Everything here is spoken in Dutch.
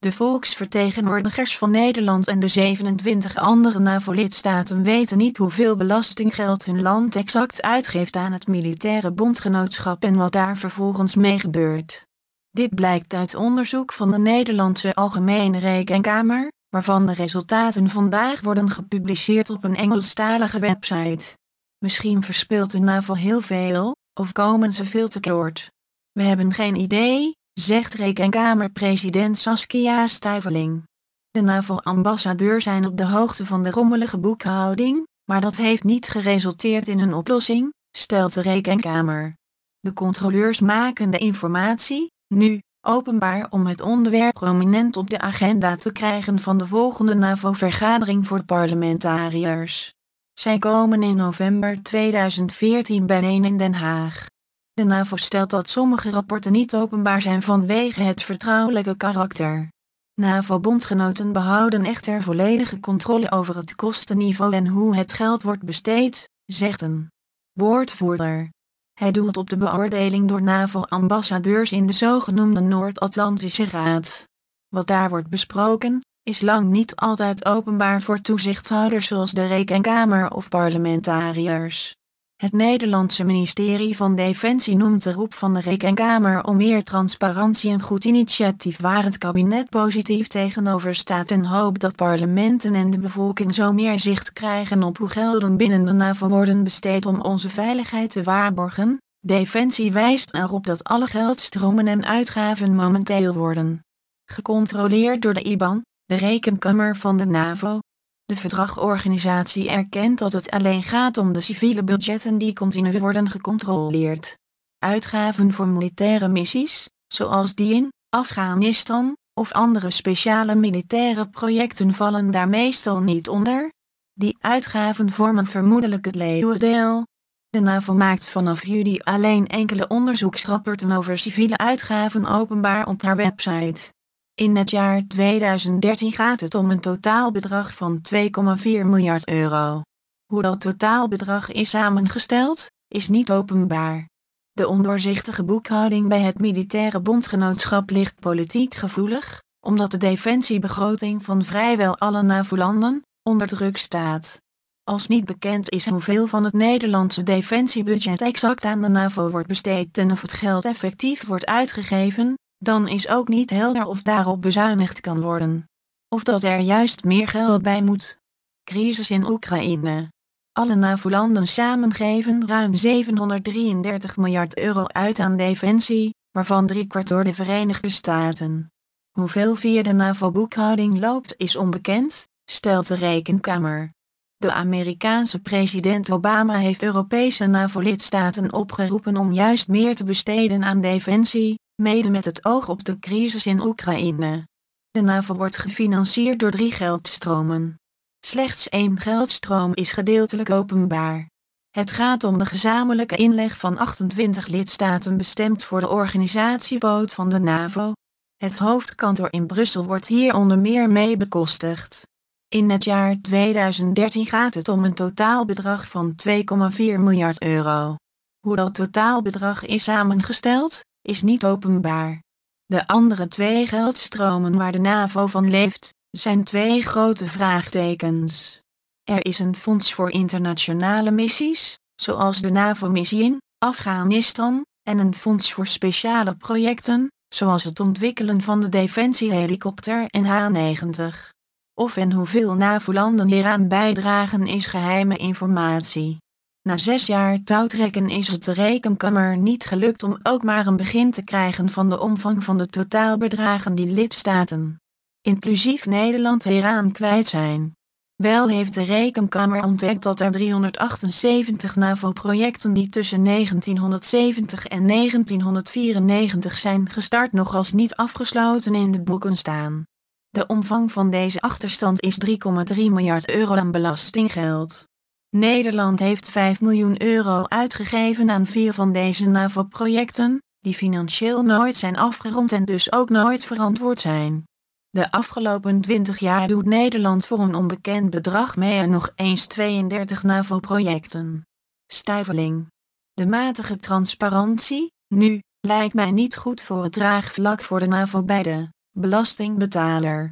De volksvertegenwoordigers van Nederland en de 27 andere NAVO-lidstaten weten niet hoeveel belastinggeld hun land exact uitgeeft aan het militaire bondgenootschap en wat daar vervolgens mee gebeurt. Dit blijkt uit onderzoek van de Nederlandse Algemene Rekenkamer, waarvan de resultaten vandaag worden gepubliceerd op een Engelstalige website. Misschien verspeelt de NAVO heel veel, of komen ze veel tekort. We hebben geen idee, zegt Rekenkamerpresident Saskia Stuyveling. De NAVO-ambassadeur zijn op de hoogte van de rommelige boekhouding, maar dat heeft niet geresulteerd in een oplossing, stelt de Rekenkamer. De controleurs maken de informatie, nu, openbaar om het onderwerp prominent op de agenda te krijgen van de volgende NAVO-vergadering voor parlementariërs. Zij komen in november 2014 bijeen in Den Haag. De NAVO stelt dat sommige rapporten niet openbaar zijn vanwege het vertrouwelijke karakter. NAVO-bondgenoten behouden echter volledige controle over het kostenniveau en hoe het geld wordt besteed, zegt een woordvoerder. Hij doelt op de beoordeling door NAVO-ambassadeurs in de zogenoemde Noord-Atlantische Raad. Wat daar wordt besproken, is lang niet altijd openbaar voor toezichthouders zoals de Rekenkamer of parlementariërs. Het Nederlandse ministerie van Defensie noemt de roep van de Rekenkamer om meer transparantie een goed initiatief waar het kabinet positief tegenover staat en hoopt dat parlementen en de bevolking zo meer zicht krijgen op hoe gelden binnen de NAVO worden besteed om onze veiligheid te waarborgen. Defensie wijst erop dat alle geldstromen en uitgaven momenteel worden gecontroleerd door de IBAN, de rekenkamer van de NAVO. De verdragorganisatie erkent dat het alleen gaat om de civiele budgetten die continu worden gecontroleerd. Uitgaven voor militaire missies, zoals die in Afghanistan of andere speciale militaire projecten vallen daar meestal niet onder. Die uitgaven vormen vermoedelijk het leeuwendeel. De NAVO maakt vanaf juli alleen enkele onderzoeksrapporten over civiele uitgaven openbaar op haar website. In het jaar 2013 gaat het om een totaalbedrag van 2,4 miljard euro. Hoe dat totaalbedrag is samengesteld, is niet openbaar. De ondoorzichtige boekhouding bij het militaire bondgenootschap ligt politiek gevoelig, omdat de defensiebegroting van vrijwel alle NAVO-landen onder druk staat. Als niet bekend is hoeveel van het Nederlandse defensiebudget exact aan de NAVO wordt besteed en of het geld effectief wordt uitgegeven, dan is ook niet helder of daarop bezuinigd kan worden. Of dat er juist meer geld bij moet. Crisis in Oekraïne. Alle NAVO-landen samen geven ruim 733 miljard euro uit aan defensie, waarvan driekwart door de Verenigde Staten. Hoeveel via de NAVO-boekhouding loopt is onbekend, stelt de Rekenkamer. De Amerikaanse president Obama heeft Europese NAVO-lidstaten opgeroepen om juist meer te besteden aan defensie, mede met het oog op de crisis in Oekraïne. De NAVO wordt gefinancierd door drie geldstromen. Slechts één geldstroom is gedeeltelijk openbaar. Het gaat om de gezamenlijke inleg van 28 lidstaten bestemd voor de organisatiepoot van de NAVO. Het hoofdkantoor in Brussel wordt hier onder meer mee bekostigd. In het jaar 2013 gaat het om een totaalbedrag van 2,4 miljard euro. Hoe dat totaalbedrag is samengesteld, is niet openbaar. De andere twee geldstromen waar de NAVO van leeft, zijn twee grote vraagtekens. Er is een fonds voor internationale missies, zoals de NAVO-missie in Afghanistan, en een fonds voor speciale projecten, zoals het ontwikkelen van de defensiehelikopter en H-90. Of en hoeveel NAVO-landen hieraan bijdragen is geheime informatie. Na zes jaar touwtrekken is het de rekenkamer niet gelukt om ook maar een begin te krijgen van de omvang van de totaalbedragen die lidstaten, inclusief Nederland, hieraan kwijt zijn. Wel heeft de rekenkamer ontdekt dat er 378 NAVO-projecten die tussen 1970 en 1994 zijn gestart nog als niet afgesloten in de boeken staan. De omvang van deze achterstand is 3,3 miljard euro aan belastinggeld. Nederland heeft 5 miljoen euro uitgegeven aan vier van deze NAVO-projecten, die financieel nooit zijn afgerond en dus ook nooit verantwoord zijn. De afgelopen 20 jaar doet Nederland voor een onbekend bedrag mee aan nog eens 32 NAVO-projecten. Stuiveling. De matige transparantie, nu, lijkt mij niet goed voor het draagvlak voor de NAVO bij de belastingbetaler